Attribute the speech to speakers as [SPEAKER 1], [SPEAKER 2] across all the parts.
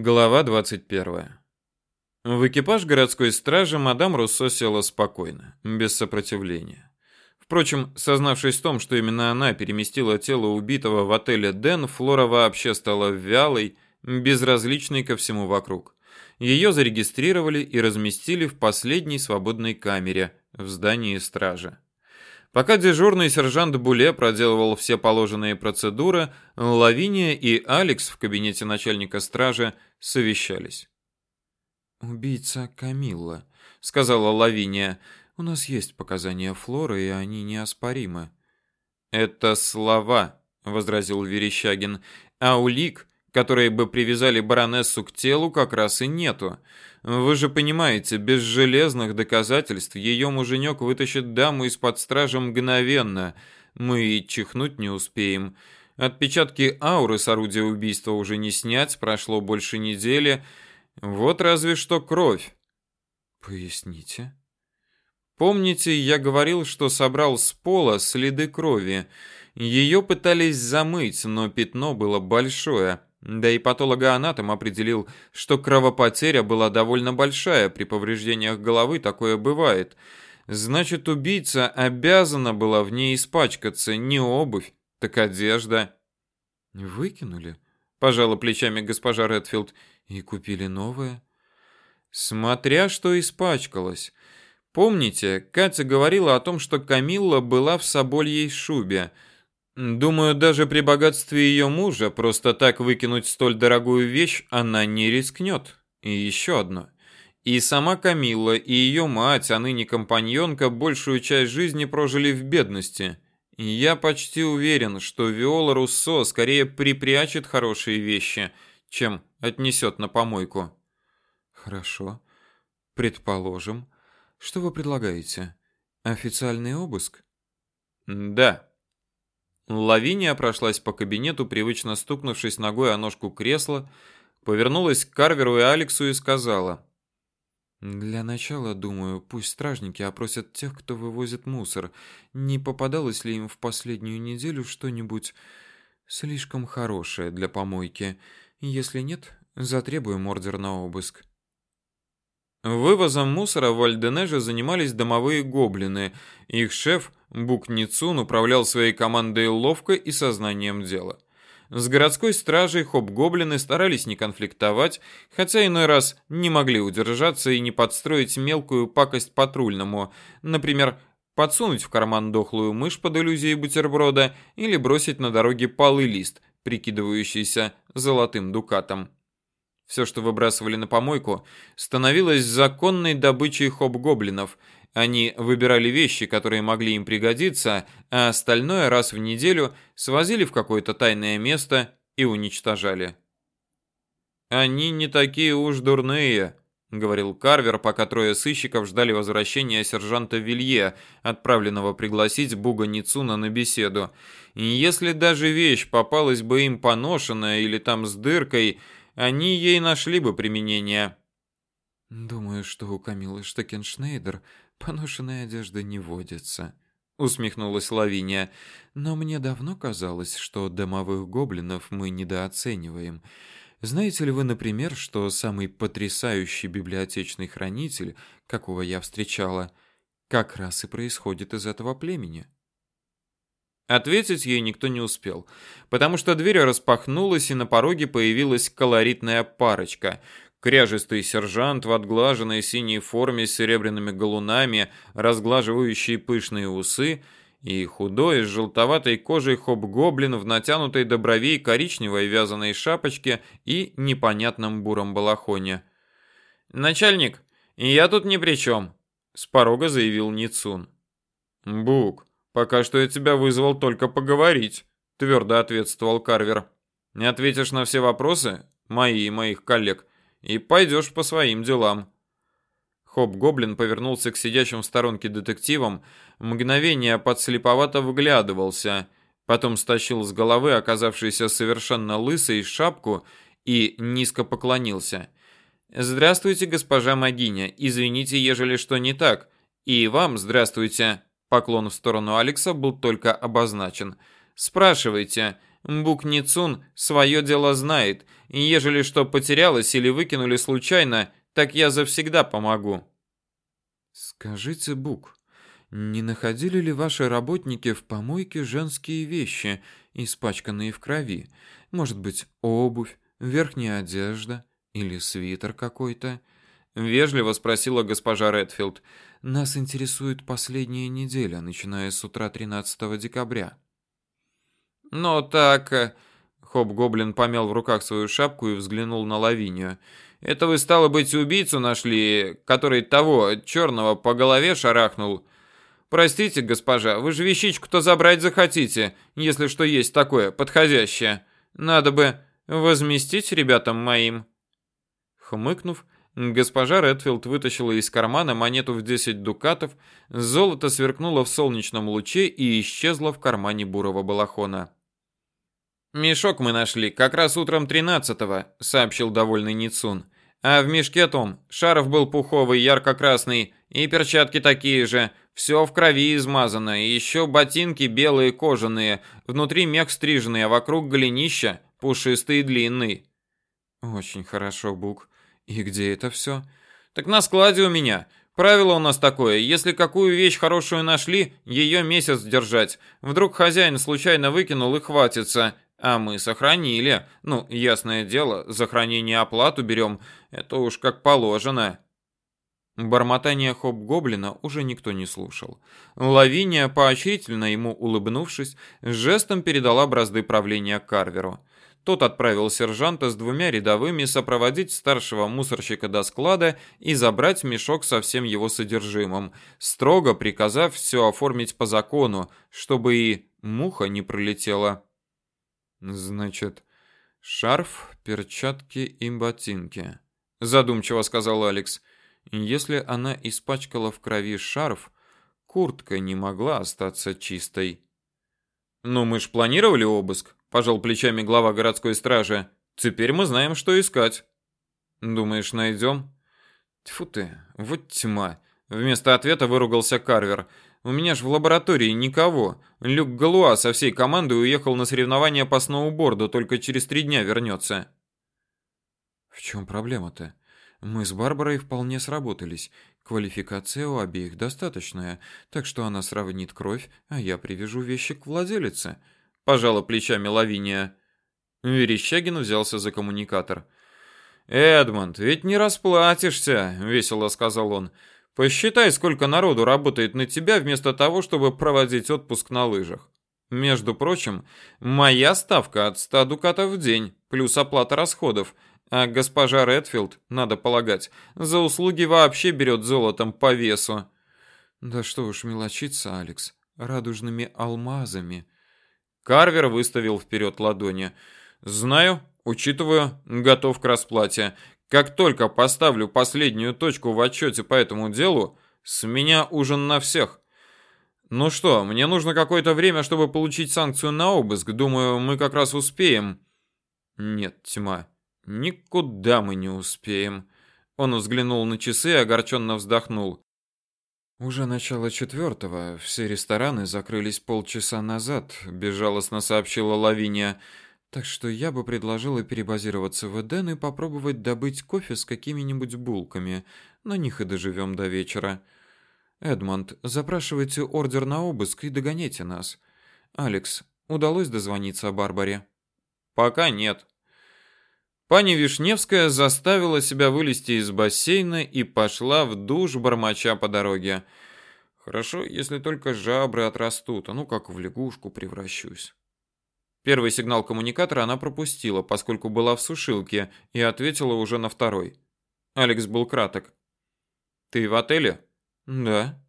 [SPEAKER 1] Глава 21. В экипаж городской стражи мадам Руссо села спокойно, без сопротивления. Впрочем, сознавшись в том, что именно она переместила тело убитого в отеле Ден, Флора вообще стала вялой, безразличной ко всему вокруг. Ее зарегистрировали и разместили в последней свободной камере в здании стражи. Пока дежурный сержант Буле проделывал все положенные процедуры, Лавиния и Алекс в кабинете начальника стражи совещались.
[SPEAKER 2] «Убийца Камилла», — сказала Лавиния. «У нас есть показания Флоры, и они неоспоримы».
[SPEAKER 1] «Это слова», — возразил Верещагин. «А улик, которые бы привязали баронессу к телу, как раз и нету. Вы же понимаете, без железных доказательств ее муженек вытащит даму из-под стражи мгновенно. Мы и чихнуть не успеем. Отпечатки ауры с орудия убийства уже не снять, прошло больше недели. Вот разве что кровь.
[SPEAKER 2] Поясните.
[SPEAKER 1] Помните, я говорил, что собрал с пола следы крови. Ее пытались замыть, но пятно было большое. Да и патологоанатом определил, что кровопотеря была довольно большая, при повреждениях головы такое бывает. Значит, убийца обязана была в ней испачкаться, не обувь, так одежда.
[SPEAKER 2] Выкинули, пожала плечами госпожа Редфилд, и купили новое.
[SPEAKER 1] Смотря что испачкалось. Помните, Катя говорила о том, что Камилла была в собольей шубе – Думаю, даже при богатстве ее мужа просто так выкинуть столь дорогую вещь она не рискнет. И еще одно. И сама Камилла, и ее мать, а ныне компаньонка, большую часть жизни прожили в бедности. Я почти уверен, что Виола Руссо скорее припрячет хорошие вещи, чем отнесет на помойку.
[SPEAKER 2] Хорошо. Предположим. Что вы предлагаете? Официальный обыск?
[SPEAKER 1] Да. Лавиния прошлась по кабинету, привычно стукнувшись ногой о ножку кресла, повернулась к Карверу и Алексу и сказала:
[SPEAKER 2] для начала, думаю, пусть стражники опросят тех, кто вывозит мусор. Не попадалось ли им в последнюю неделю что-нибудь слишком хорошее для помойки? Если нет, затребуем ордер на обыск.
[SPEAKER 1] Вывозом мусора в Альденеже занимались домовые гоблины. Их шеф Бук Ницун управлял своей командой ловко и сознанием дела. С городской стражей хоп-гоблины старались не конфликтовать, хотя иной раз не могли удержаться и не подстроить мелкую пакость патрульному, например, подсунуть в карман дохлую мышь под иллюзией бутерброда или бросить на дороге полый лист, прикидывающийся золотым дукатом. Все, что выбрасывали на помойку, становилось законной добычей хоп-гоблинов. Они выбирали вещи, которые могли им пригодиться, а остальное раз в неделю свозили в какое-то тайное место и уничтожали. «Они не такие уж дурные», — говорил Карвер, пока трое сыщиков ждали возвращения сержанта Вилье, отправленного пригласить Буга Ницуна на беседу. Если даже вещь попалась бы им поношенная или там с дыркой — они ей нашли бы применение.
[SPEAKER 2] Думаю, что у Камилы Штекеншнейдер поношенная одежда не водится, усмехнулась Лавиния. Но мне давно казалось, что домовых гоблинов мы недооцениваем. Знаете ли вы, например, что самый потрясающий библиотечный хранитель, какого я встречала, как раз и происходит из этого племени?
[SPEAKER 1] Ответить ей никто не успел, потому что дверь распахнулась, и на пороге появилась колоритная парочка. Кряжистый сержант в отглаженной синей форме с серебряными галунами, разглаживающий пышные усы, и худой, с желтоватой кожей хоп-гоблин в натянутой до бровей коричневой вязаной шапочке и непонятном буром балахоне. «Начальник, я тут ни при чем», — с порога заявил Ницун. «Бук, Пока что я тебя вызвал только поговорить, твердо ответствовал Карвер. Не ответишь на все вопросы, мои и моих коллег, и пойдешь по своим делам. Хоп-гоблин повернулся к сидящим в сторонке детективам, мгновение подслеповато вглядывался, потом стащил с головы оказавшейся совершенно лысой шапку и низко поклонился. «Здравствуйте, госпожа Магиня. Извините, ежели что не так. И вам здравствуйте. Поклон в сторону Алекса был только обозначен. Спрашивайте, Бук Ницун свое дело знает, ежели что потерялось или выкинули случайно, так я завсегда помогу.
[SPEAKER 2] Скажите, Бук, не находили ли ваши работники в помойке женские вещи, испачканные в крови? Может быть, обувь, верхняя одежда или свитер какой-то?
[SPEAKER 1] Вежливо спросила госпожа Редфилд.
[SPEAKER 2] Нас интересует последняя неделя, начиная с утра 13 декабря.
[SPEAKER 1] Но так, э, Хоб-гоблин помял в руках свою шапку и взглянул на Лавинию. Это вы стало быть убийцу нашли, который того черного по голове шарахнул. Простите, госпожа, вы же вещичку-то забрать захотите, если что есть такое подходящее. Надо бы возместить ребятам моим. Хмыкнув, госпожа Редфилд вытащила из кармана монету в 10 дукатов, золото сверкнуло в солнечном луче и исчезло в кармане бурого балахона. Мешок мы нашли как раз утром 13-го, сообщил довольный Ницун. А в мешке том шарф был пуховый, ярко-красный, и перчатки такие же, все в крови измазано, и еще ботинки белые кожаные, внутри мех стриженный, а вокруг голенища пушистый и длинный.
[SPEAKER 2] Очень хорошо, Бук. И где это все?
[SPEAKER 1] Так на складе у меня. Правило у нас такое: если какую вещь хорошую нашли, ее месяц держать. Вдруг хозяин случайно выкинул и хватится, а мы сохранили. Ну, ясное дело, за хранение оплату берем. Это уж как положено. Бормотание хоп-гоблина уже никто не слушал. Лавиния, поощрительно ему улыбнувшись, жестом передала бразды правления Карверу. Тот отправил сержанта с двумя рядовыми сопроводить старшего мусорщика до склада и забрать мешок со всем его содержимым, строго приказав все оформить по закону, чтобы и муха не пролетела.
[SPEAKER 2] Значит, шарф, перчатки и ботинки, задумчиво сказал Алекс. Если она испачкала в крови шарф, куртка не могла остаться чистой.
[SPEAKER 1] Ну мы ж планировали обыск, пожал плечами глава городской стражи. Теперь мы знаем, что искать. Думаешь, найдем? Тьфу ты, вот тьма. Вместо ответа выругался Карвер. У меня ж в лаборатории никого. Люк Галуа со всей командой уехал на соревнования по сноуборду, только через три дня вернется.
[SPEAKER 2] В чем проблема-то? Мы с Барбарой вполне сработались. Квалификация у обеих достаточная, так что она сравнит кровь, а я привяжу вещи к владелице.
[SPEAKER 1] Пожала плечами Лавиния. Верещагин взялся за коммуникатор. Эдмонд, ведь не расплатишься, весело сказал он. Посчитай, сколько народу работает на тебя вместо того, чтобы проводить отпуск на лыжах. Между прочим, моя ставка от 100 дукатов в день, плюс оплата расходов, а госпожа Редфилд, надо полагать, за услуги вообще берет золотом по весу.
[SPEAKER 2] Да что уж мелочиться, Алекс, радужными алмазами.
[SPEAKER 1] Карвер выставил вперед ладони. Знаю, учитываю, готов к расплате. Как только поставлю последнюю точку в отчете по этому делу, с меня ужин на всех. Ну что, мне нужно какое-то время, чтобы получить санкцию на обыск. Думаю, мы как раз успеем. Нет, тьма. Никуда мы не успеем. Он взглянул на часы и огорченно вздохнул.
[SPEAKER 2] Уже начало четвертого, все рестораны закрылись полчаса назад, безжалостно сообщила Лавиния. Так что я бы предложила перебазироваться в Эден и попробовать добыть кофе с какими-нибудь булками. На них и доживем до вечера. Эдмонд, запрашивайте ордер на обыск и догоняйте нас. Алекс, удалось дозвониться о Барбаре?
[SPEAKER 1] Пока нет. Пани Вишневская заставила себя вылезти из бассейна и пошла в душ, бормоча по дороге. Хорошо, если только жабры отрастут, а ну как в лягушку превращусь. Первый сигнал коммуникатора она пропустила, поскольку была в сушилке, и ответила уже на второй. Алекс был краток. «Ты в отеле?»
[SPEAKER 2] «Да».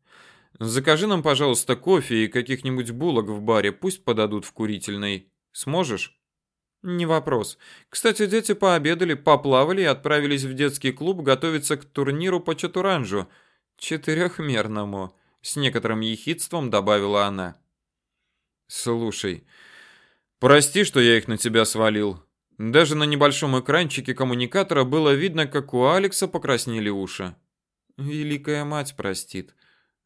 [SPEAKER 1] «Закажи нам, пожалуйста, кофе и каких-нибудь булок в баре, пусть подадут в курительной. Сможешь?»
[SPEAKER 2] «Не вопрос. Кстати, дети пообедали, поплавали и отправились в детский клуб готовиться к турниру по чатуранжу. Четырехмерному», — с некоторым ехидством добавила она.
[SPEAKER 1] «Слушай, Прости, что я их на тебя свалил. Даже на небольшом экранчике коммуникатора было видно, как у Алекса покраснели уши.
[SPEAKER 2] Великая мать простит.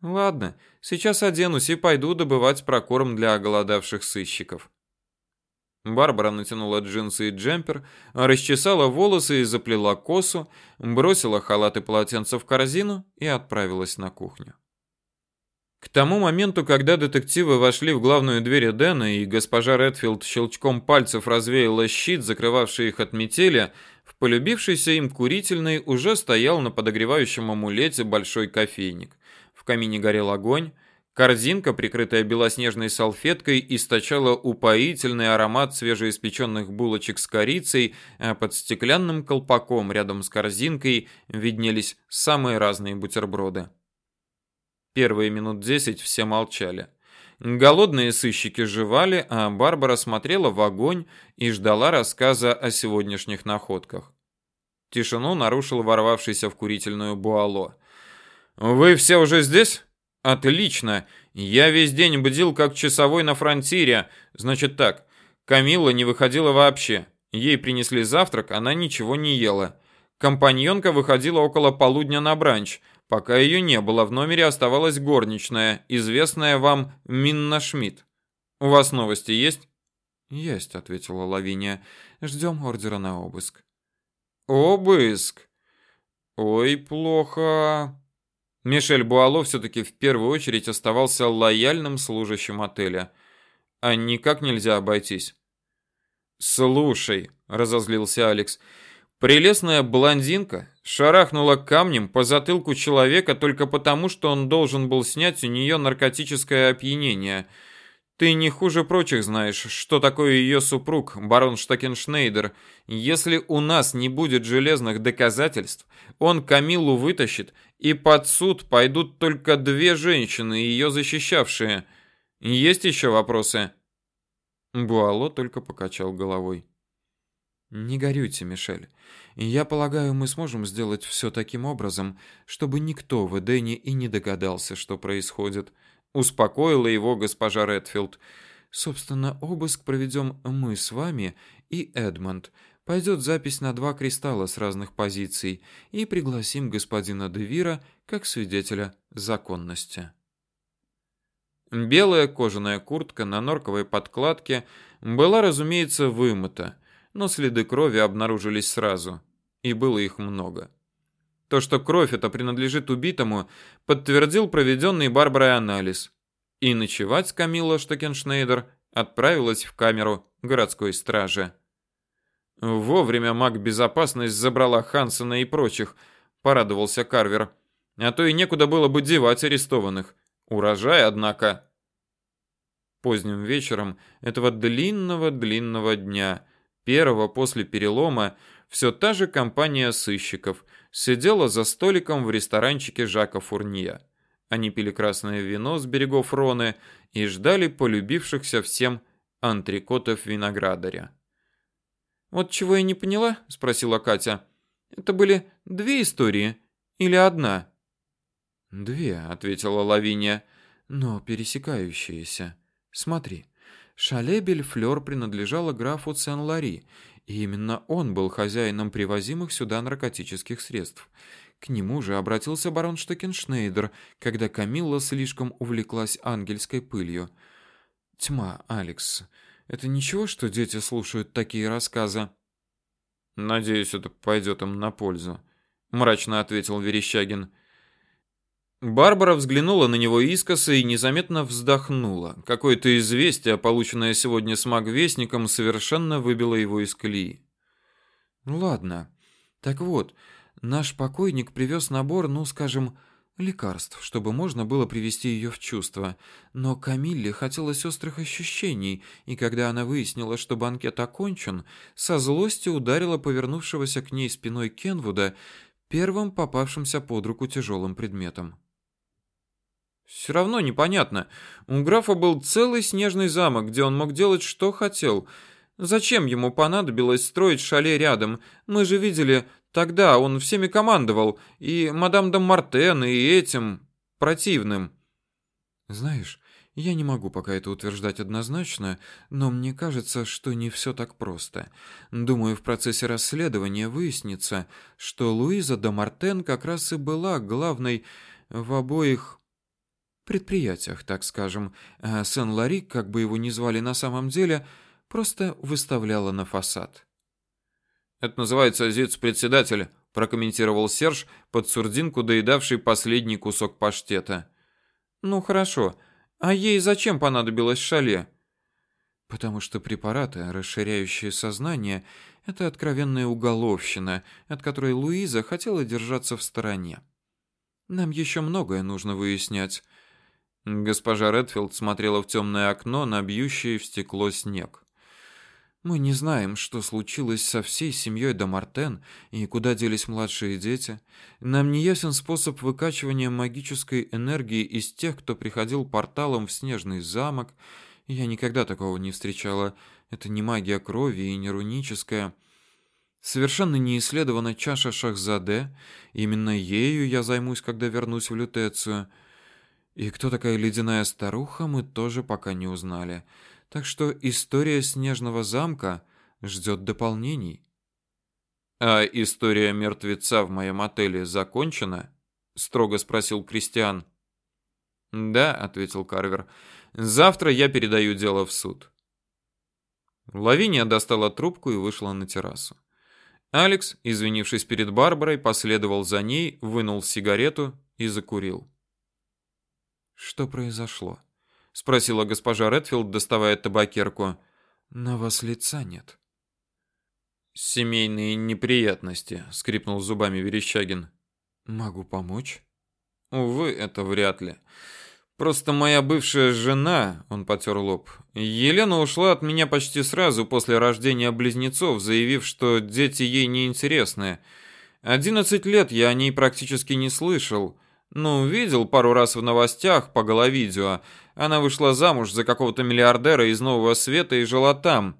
[SPEAKER 2] Ладно, сейчас оденусь и пойду добывать прокорм для оголодавших сыщиков.
[SPEAKER 1] Барбара натянула джинсы и джемпер, расчесала волосы и заплела косу, бросила халат и полотенце в корзину и отправилась на кухню. К тому моменту, когда детективы вошли в главную дверь Эдена и госпожа Редфилд щелчком пальцев развеяла щит, закрывавший их от метели, в полюбившейся им курительной уже стоял на подогревающем амулете большой кофейник. В камине горел огонь, корзинка, прикрытая белоснежной салфеткой, источала упоительный аромат свежеиспеченных булочек с корицей, а под стеклянным колпаком рядом с корзинкой виднелись самые разные бутерброды. Первые минут десять все молчали. Голодные сыщики жевали, а Барбара смотрела в огонь и ждала рассказа о сегодняшних находках. Тишину нарушил ворвавшийся в курительную Буало. «Вы все уже здесь?» «Отлично! Я весь день бдил как часовой на фронтире. Значит так, Камилла не выходила вообще. Ей принесли завтрак, она ничего не ела. Компаньонка выходила около полудня на бранч – Пока ее не было, в номере оставалась горничная, известная вам Минна Шмидт. У вас новости есть?
[SPEAKER 2] Есть, ответила Лавиния. Ждем ордера на обыск.
[SPEAKER 1] Обыск? Ой, плохо. Мишель Буало все-таки в первую очередь оставался лояльным служащим отеля. А никак нельзя обойтись. «Слушай», — разозлился Алекс, — «прелестная блондинка шарахнула камнем по затылку человека только потому, что он должен был снять у нее наркотическое опьянение. Ты не хуже прочих знаешь, что такое ее супруг, барон Штакеншнейдер. Если у нас не будет железных доказательств, он Камилу вытащит, и под суд пойдут только две женщины, ее защищавшие. Есть еще вопросы?»
[SPEAKER 2] Буало только покачал головой. Не горюйте, Мишель. Я полагаю, мы сможем сделать все таким образом, чтобы никто в Эдене и не догадался, что происходит. Успокоила его госпожа Редфилд. Собственно, обыск проведем мы с вами и Эдмонд. Пойдет запись на два кристалла с разных позиций и пригласим господина Девира как свидетеля законности.
[SPEAKER 1] Белая кожаная куртка на норковой подкладке была, разумеется, вымыта но следы крови обнаружились сразу, и было их много. То, что кровь эта принадлежит убитому, подтвердил проведенный Барбарой анализ. И ночевать с Камилла Штокеншнейдер отправилась в камеру городской стражи. Вовремя маг безопасность забрала Хансена и прочих, порадовался Карвер. А то и некуда было бы девать арестованных. Урожай, однако. Поздним вечером этого длинного-длинного дня первого после перелома, все та же компания сыщиков сидела за столиком в ресторанчике Жака Фурнье. Они пили красное вино с берегов Роны и ждали полюбившихся всем антрикотов виноградаря. «Вот чего я не поняла?» – спросила Катя. «Это были две истории или одна?»
[SPEAKER 2] «Две», – ответила Лавиния, – «но пересекающиеся. Смотри». Шале Бельфлёр принадлежало графу Сен-Лари, и именно он был хозяином привозимых сюда наркотических средств. К нему же обратился барон Штекеншнейдер, когда Камилла слишком увлеклась ангельской пылью. Тьма, Алекс. Это ничего, что дети слушают такие рассказы?
[SPEAKER 1] Надеюсь, это пойдет им на пользу, мрачно ответил Верещагин. Барбара взглянула на него искоса и незаметно вздохнула. Какое-то известие, полученное сегодня с магвестником, совершенно выбило его из колеи.
[SPEAKER 2] Ладно. Так вот, наш покойник привез набор, ну, скажем, лекарств, чтобы можно было привести ее в чувство. Но Камилле хотелось острых ощущений, и когда она выяснила, что банкет окончен, со злостью ударила повернувшегося к ней спиной Кенвуда первым попавшимся под руку тяжелым предметом.
[SPEAKER 1] Все равно непонятно. У графа был целый снежный замок, где он мог делать что хотел. Зачем ему понадобилось строить шале рядом? Мы же видели, тогда он всеми командовал, и мадам де Мартен, и этим противным.
[SPEAKER 2] Знаешь, я не могу пока это утверждать однозначно, но мне кажется, что не все так просто. Думаю, в процессе расследования выяснится, что Луиза де Мартен как раз и была главной в обоих предприятиях, так скажем. А Сен-Лари, как бы его ни звали на самом деле, просто выставляла на фасад.
[SPEAKER 1] Это называется зиц-председатель, прокомментировал Серж под сурдинку, доедавший последний кусок паштета.
[SPEAKER 2] Ну хорошо. А ей зачем понадобилось шале?
[SPEAKER 1] Потому что препараты, расширяющие сознание, это откровенная уголовщина, от которой Луиза хотела держаться в стороне. Нам еще многое нужно выяснять. Госпожа Редфилд смотрела в темное окно на бьющий в стекло снег. Мы не знаем, что случилось со всей семьей Дамартен и куда делись младшие дети. Нам не ясен способ выкачивания магической энергии из тех, кто приходил порталом в снежный замок. Я никогда такого не встречала. Это не магия крови и не руническая. Совершенно не исследована чаша Шахзаде. Именно ею я займусь, когда вернусь в Лютецию. И кто такая ледяная старуха, мы тоже пока не узнали. Так что история Снежного замка ждет дополнений.
[SPEAKER 2] А история мертвеца в моем отеле закончена? строго спросил Кристиан.
[SPEAKER 1] Да, ответил Карвер. Завтра я передаю дело в суд. Лавиния достала трубку и вышла на террасу. Алекс, извинившись перед Барбарой, последовал за ней, вынул сигарету и закурил.
[SPEAKER 2] Что произошло? спросила госпожа Редфилд, доставая табакерку. На вас лица нет.
[SPEAKER 1] Семейные неприятности, скрипнул зубами Верещагин.
[SPEAKER 2] Могу помочь?
[SPEAKER 1] Увы, это вряд ли. Просто моя бывшая жена, он потер лоб. Елена ушла от меня почти сразу после рождения близнецов, заявив, что дети ей не интересны. Одиннадцать лет я о ней практически не слышал. Ну, видел пару раз в новостях по головидео. Она вышла замуж за какого-то миллиардера из Нового Света и жила там.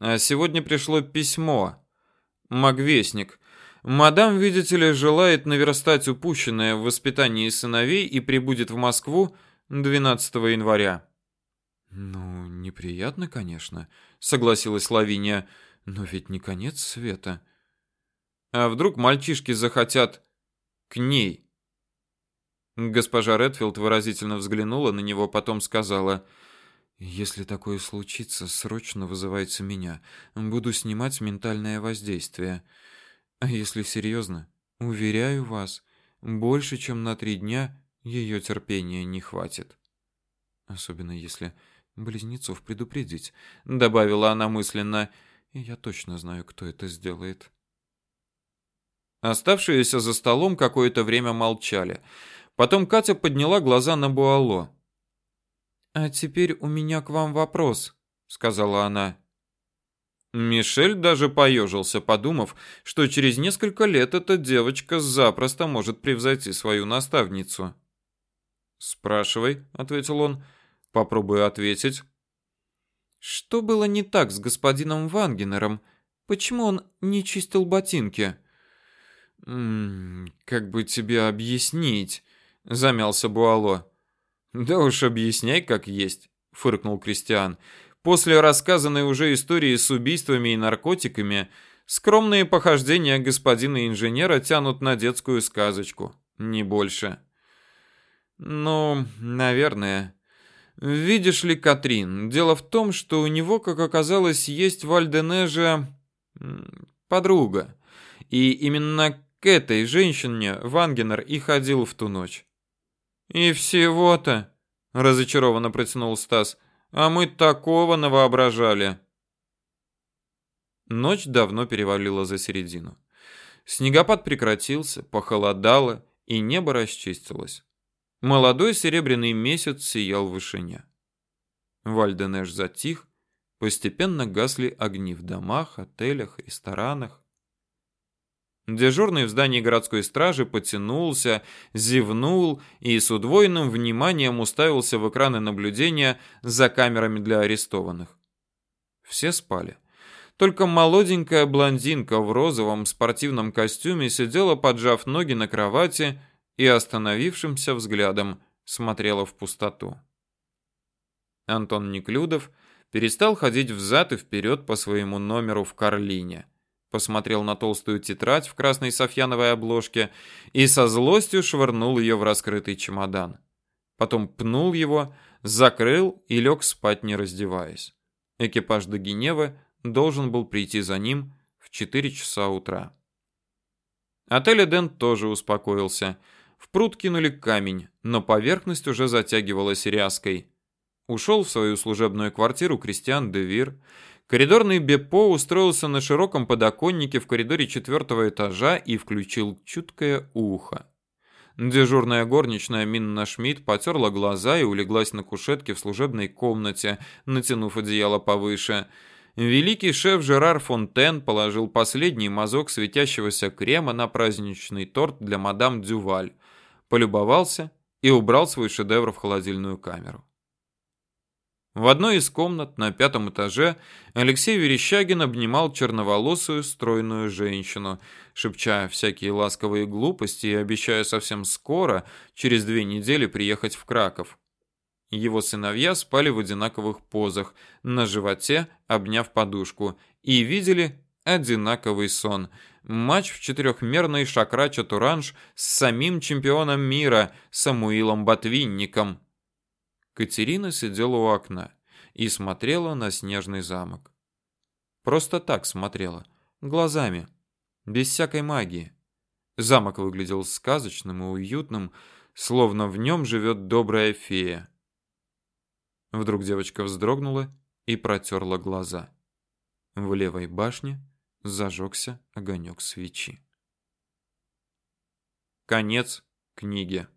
[SPEAKER 1] А сегодня пришло письмо. Магвестник. Мадам, видите ли, желает наверстать упущенное в воспитании сыновей и прибудет в Москву 12 января.
[SPEAKER 2] Ну, неприятно, конечно, согласилась Лавиния, но ведь не конец света.
[SPEAKER 1] А вдруг мальчишки захотят к ней? Госпожа Редфилд выразительно взглянула на него, потом сказала:
[SPEAKER 2] "Если такое случится, срочно вызывайте меня. Буду снимать ментальное воздействие. А если серьезно, уверяю вас, больше, чем на три дня ее терпения не хватит. Особенно если близнецов предупредить", добавила она мысленно. "И я точно знаю, кто это сделает".
[SPEAKER 1] Оставшиеся за столом какое-то время молчали. Потом Катя подняла глаза на Буало.
[SPEAKER 2] «А теперь у меня к вам вопрос», — сказала она.
[SPEAKER 1] Мишель даже поежился, подумав, что через несколько лет эта девочка запросто может превзойти свою наставницу. «Спрашивай», — ответил он. «Попробую ответить».
[SPEAKER 2] «Что было не так с господином Вангенером? Почему он не чистил ботинки?»
[SPEAKER 1] «М -м, «Как бы тебе объяснить?» Замялся Буало. Да уж объясняй, как есть, фыркнул Кристиан. После рассказанной уже истории с убийствами и наркотиками, скромные похождения господина инженера тянут на детскую сказочку, не больше. Ну, наверное. Видишь ли, Катрин, дело в том, что у него, как оказалось, есть в Альденеже подруга. И именно к этой женщине Вангенер и ходил в ту ночь. И всего-то, разочарованно протянул Стас. А мы такого навоображали. Ночь давно перевалила за середину. Снегопад прекратился, похолодало, и небо расчистилось. Молодой серебряный месяц сиял в вышине. Вальденеш затих, постепенно гасли огни в домах, отелях, ресторанах. Дежурный в здании городской стражи потянулся, зевнул и с удвоенным вниманием уставился в экраны наблюдения за камерами для арестованных. Все спали. Только молоденькая блондинка в розовом спортивном костюме сидела, поджав ноги на кровати и остановившимся взглядом смотрела в пустоту. Антон Неклюдов перестал ходить взад и вперед по своему номеру в Карлине посмотрел на толстую тетрадь в красной софьяновой обложке и со злостью швырнул ее в раскрытый чемодан. Потом пнул его, закрыл и лег спать, не раздеваясь. Экипаж до Геневы должен был прийти за ним в 4 часа утра. Отель Эден тоже успокоился. В пруд кинули камень, но поверхность уже затягивалась ряской. Ушел в свою служебную квартиру Кристиан де Вир. Коридорный Бепо устроился на широком подоконнике в коридоре четвертого этажа и включил чуткое ухо. Дежурная горничная Минна Шмидт потерла глаза и улеглась на кушетке в служебной комнате, натянув одеяло повыше. Великий шеф Жерар Фонтен положил последний мазок светящегося крема на праздничный торт для мадам Дюваль, полюбовался и убрал свой шедевр в холодильную камеру. В одной из комнат на пятом этаже Алексей Верещагин обнимал черноволосую стройную женщину, шепча всякие ласковые глупости и обещая совсем скоро, через две недели, приехать в Краков. Его сыновья спали в одинаковых позах, на животе, обняв подушку, и видели одинаковый сон. Матч в четырехмерной шакра-чатуранж с самим чемпионом мира Самуилом Ботвинником. Катерина сидела у окна и смотрела на снежный замок. Просто так смотрела, глазами, без всякой магии. Замок выглядел сказочным и уютным, словно в нем живет добрая фея. Вдруг девочка вздрогнула и протерла глаза. В левой башне зажегся огонек свечи. Конец книги.